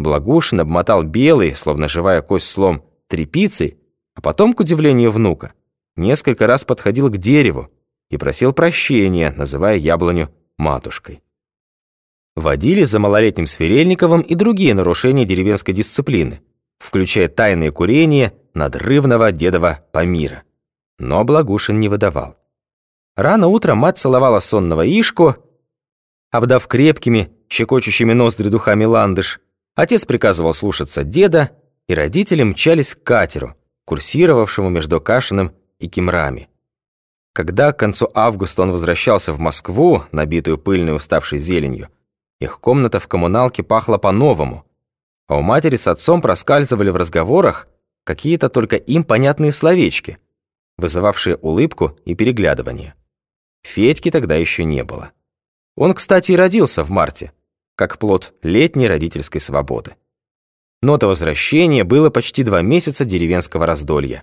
Благушин обмотал белый, словно живая кость слом, тряпицей, а потом, к удивлению внука, несколько раз подходил к дереву и просил прощения, называя яблоню матушкой. Водили за малолетним Сверельниковым и другие нарушения деревенской дисциплины, включая тайное курение надрывного дедова Памира. Но Благушин не выдавал. Рано утром мать целовала сонного Ишку, обдав крепкими, щекочущими ноздри духами ландыш, отец приказывал слушаться деда, и родители мчались к катеру, курсировавшему между Кашиным и Кимрами. Когда к концу августа он возвращался в Москву, набитую пыльной уставшей зеленью, их комната в коммуналке пахла по-новому, а у матери с отцом проскальзывали в разговорах какие-то только им понятные словечки, вызывавшие улыбку и переглядывание. Федьки тогда еще не было. Он, кстати, и родился в марте, как плод летней родительской свободы. Но до возвращения было почти два месяца деревенского раздолья.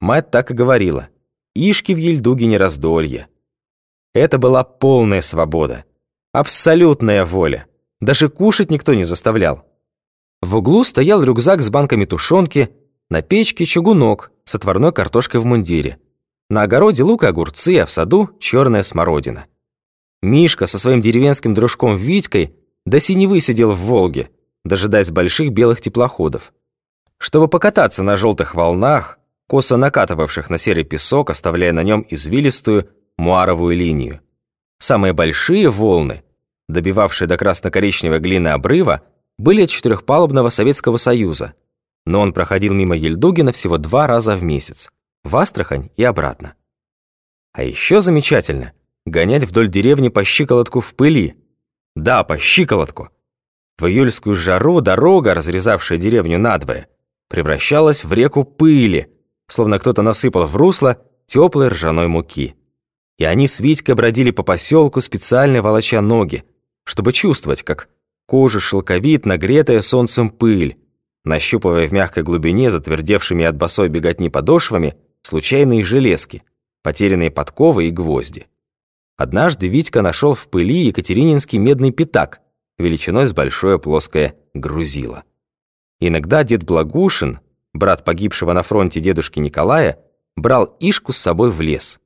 Мать так и говорила, «Ишки в Ельдуге не раздолье». Это была полная свобода, абсолютная воля. Даже кушать никто не заставлял. В углу стоял рюкзак с банками тушенки, на печке чугунок с отварной картошкой в мундире. На огороде лук и огурцы, а в саду черная смородина. Мишка со своим деревенским дружком Витькой до синевы сидел в Волге, дожидаясь больших белых теплоходов. Чтобы покататься на желтых волнах, косо накатывавших на серый песок, оставляя на нем извилистую муаровую линию. Самые большие волны, добивавшие до красно-коричневой глины обрыва, были от четырехпалубного Советского Союза, но он проходил мимо Ельдугина всего два раза в месяц в Астрахань и обратно. А еще замечательно гонять вдоль деревни по щиколотку в пыли. Да, по щиколотку. В июльскую жару дорога, разрезавшая деревню надвое, превращалась в реку пыли, словно кто-то насыпал в русло теплой ржаной муки. И они с Витькой бродили по поселку, специально волоча ноги, чтобы чувствовать, как кожа шелковит, нагретая солнцем пыль, нащупывая в мягкой глубине затвердевшими от босой беготни подошвами случайные железки, потерянные подковы и гвозди. Однажды Витька нашел в пыли екатерининский медный пятак, величиной с большое плоское грузило. Иногда дед Благушин, брат погибшего на фронте дедушки Николая, брал Ишку с собой в лес.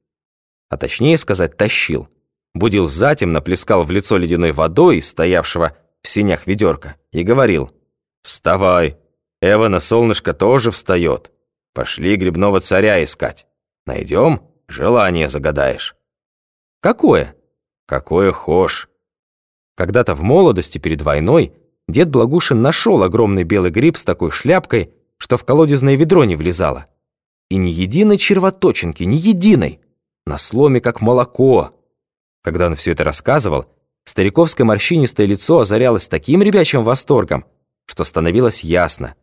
А точнее сказать, тащил. Будил затем, наплескал в лицо ледяной водой, стоявшего в синях ведерка, и говорил «Вставай, Эвана солнышко тоже встает. Пошли грибного царя искать. Найдем, желание загадаешь. Какое? Какое хошь. Когда-то в молодости перед войной дед Благушин нашел огромный белый гриб с такой шляпкой, что в колодезное ведро не влезало. И ни единой червоточинки, ни единой. На сломе, как молоко. Когда он все это рассказывал, стариковское морщинистое лицо озарялось таким ребячим восторгом, что становилось ясно.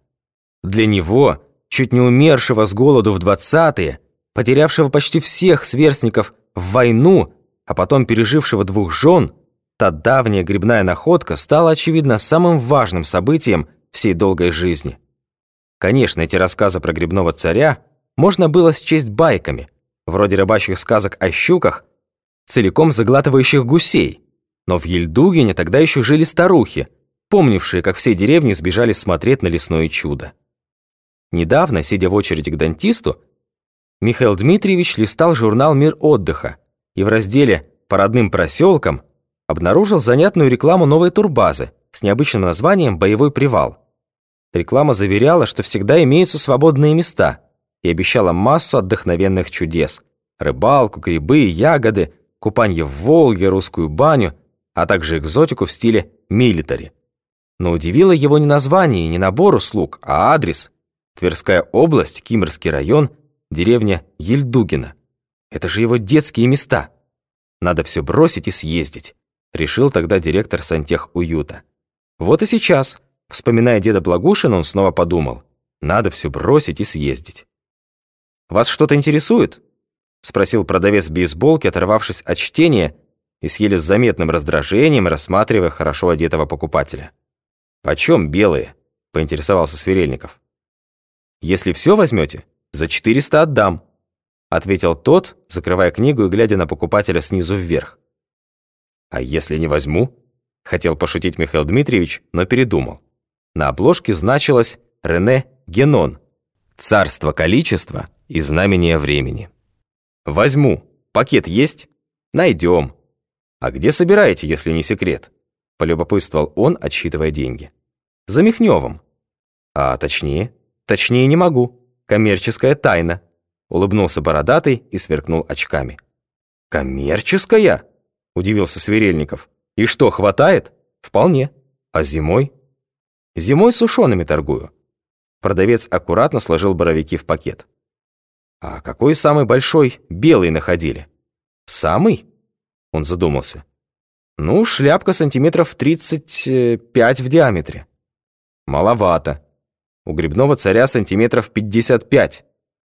Для него чуть не умершего с голоду в двадцатые, потерявшего почти всех сверстников в войну, а потом пережившего двух жен, та давняя грибная находка стала, очевидно, самым важным событием всей долгой жизни. Конечно, эти рассказы про грибного царя можно было счесть байками, вроде рыбачьих сказок о щуках, целиком заглатывающих гусей. Но в Ельдугине тогда еще жили старухи, помнившие, как все деревни сбежали смотреть на лесное чудо. Недавно, сидя в очереди к дантисту, Михаил Дмитриевич листал журнал «Мир отдыха» и в разделе «По родным проселкам» обнаружил занятную рекламу новой турбазы с необычным названием «Боевой привал». Реклама заверяла, что всегда имеются свободные места и обещала массу отдохновенных чудес. Рыбалку, грибы, ягоды, купание в Волге, русскую баню, а также экзотику в стиле милитари. Но удивило его не название и не набор услуг, а адрес – Тверская область, Кимрский район, деревня Ельдугина. Это же его детские места. Надо все бросить и съездить, решил тогда директор сантех-уюта. Вот и сейчас, вспоминая деда Благушина, он снова подумал, надо все бросить и съездить. «Вас что-то интересует?» спросил продавец бейсболки, оторвавшись от чтения и с заметным раздражением, рассматривая хорошо одетого покупателя. «Почем белые?» – поинтересовался Сверельников. «Если все возьмете, за 400 отдам», ответил тот, закрывая книгу и глядя на покупателя снизу вверх. «А если не возьму?» Хотел пошутить Михаил Дмитриевич, но передумал. На обложке значилось «Рене Генон. Царство количества и знамение времени». «Возьму. Пакет есть? Найдем. А где собираете, если не секрет?» Полюбопытствовал он, отсчитывая деньги. «За Михневым». «А точнее?» «Точнее не могу. Коммерческая тайна», улыбнулся бородатый и сверкнул очками. «Коммерческая?» – удивился Сверельников. «И что, хватает?» «Вполне. А зимой?» «Зимой сушеными торгую». Продавец аккуратно сложил боровики в пакет. «А какой самый большой белый находили?» «Самый?» Он задумался. «Ну, шляпка сантиметров 35 в диаметре». «Маловато. У грибного царя сантиметров 55.